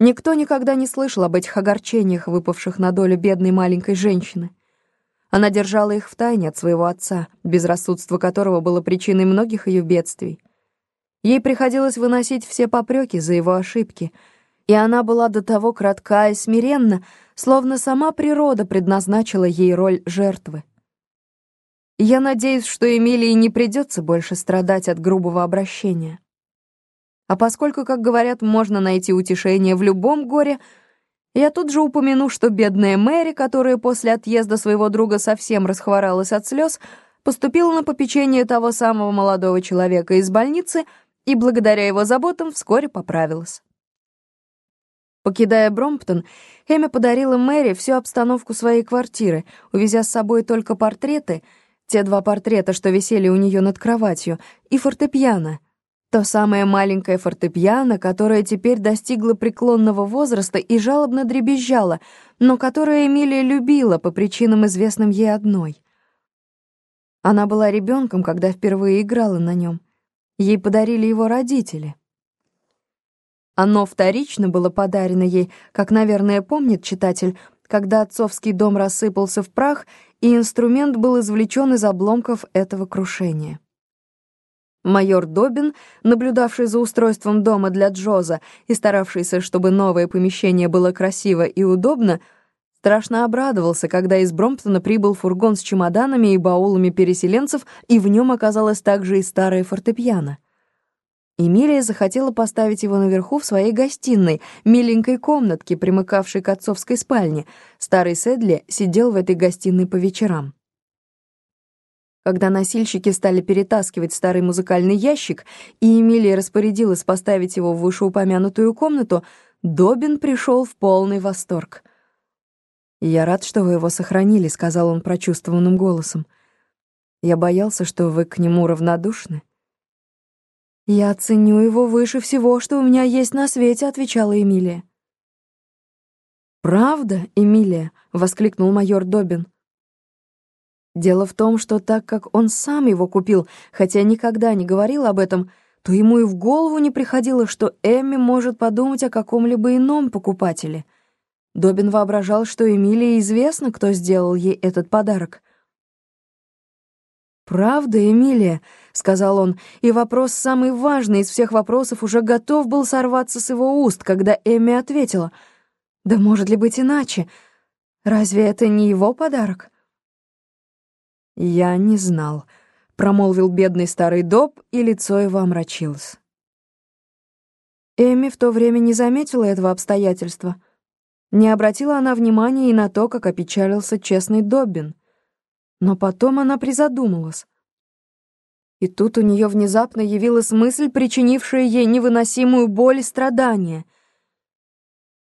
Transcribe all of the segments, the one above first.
Никто никогда не слышал об этих огорчениях, выпавших на долю бедной маленькой женщины. Она держала их в тайне от своего отца, безрассудство которого было причиной многих ее бедствий. Ей приходилось выносить все попреки за его ошибки, и она была до того кратка и смиренна, словно сама природа предназначила ей роль жертвы. Я надеюсь, что Эмилии не придется больше страдать от грубого обращения. А поскольку, как говорят, можно найти утешение в любом горе, я тут же упомяну, что бедная Мэри, которая после отъезда своего друга совсем расхворалась от слез, поступила на попечение того самого молодого человека из больницы и благодаря его заботам вскоре поправилась. Покидая Бромптон, Эми подарила Мэри всю обстановку своей квартиры, увезя с собой только портреты, те два портрета, что висели у нее над кроватью, и фортепиано — то самое маленькое фортепиано, которое теперь достигло преклонного возраста и жалобно дребезжало, но которое Эмилия любила по причинам, известным ей одной. Она была ребенком, когда впервые играла на нем. Ей подарили его родители. Оно вторично было подарено ей, как, наверное, помнит читатель, когда отцовский дом рассыпался в прах, и инструмент был извлечен из обломков этого крушения. Майор Добин, наблюдавший за устройством дома для Джоза и старавшийся, чтобы новое помещение было красиво и удобно, страшно обрадовался, когда из Бромптона прибыл фургон с чемоданами и баулами переселенцев, и в нем оказалось также и старое фортепиано. Эмилия захотела поставить его наверху в своей гостиной, миленькой комнатке, примыкавшей к отцовской спальне. Старый Седли сидел в этой гостиной по вечерам. Когда носильщики стали перетаскивать старый музыкальный ящик, и Эмилия распорядилась поставить его в вышеупомянутую комнату, Добин пришел в полный восторг. «Я рад, что вы его сохранили», — сказал он прочувствованным голосом. «Я боялся, что вы к нему равнодушны». «Я ценю его выше всего, что у меня есть на свете», — отвечала Эмилия. «Правда, Эмилия?» — воскликнул майор Добин. Дело в том, что так как он сам его купил, хотя никогда не говорил об этом, то ему и в голову не приходило, что Эмми может подумать о каком-либо ином покупателе. Добин воображал, что Эмилии известно, кто сделал ей этот подарок. «Правда, Эмилия?» — сказал он, и вопрос, самый важный из всех вопросов, уже готов был сорваться с его уст, когда Эмми ответила. «Да может ли быть иначе? Разве это не его подарок?» «Я не знал», — промолвил бедный старый доб, и лицо его омрачилось. Эми в то время не заметила этого обстоятельства. Не обратила она внимания и на то, как опечалился честный Доббин. Но потом она призадумалась. И тут у нее внезапно явилась мысль, причинившая ей невыносимую боль и страдания.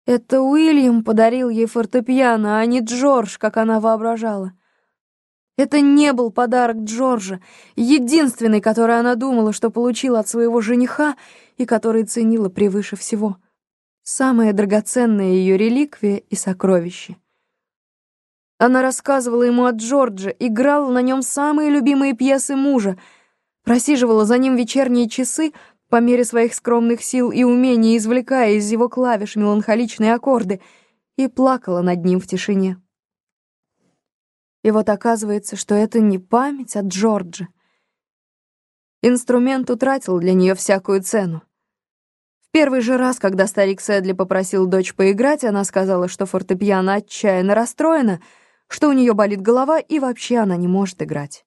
Это Уильям подарил ей фортепиано, а не Джордж, как она воображала. Это не был подарок Джорджа, единственный, который она думала, что получила от своего жениха и который ценила превыше всего. Самая драгоценная ее реликвия и сокровище. Она рассказывала ему о Джордже, играла на нем самые любимые пьесы мужа, просиживала за ним вечерние часы по мере своих скромных сил и умений, извлекая из его клавиш меланхоличные аккорды, и плакала над ним в тишине. И вот оказывается, что это не память от Джорджа. Инструмент утратил для нее всякую цену. В первый же раз, когда старик Сэдли попросил дочь поиграть, она сказала, что фортепиано отчаянно расстроена, что у нее болит голова и вообще она не может играть.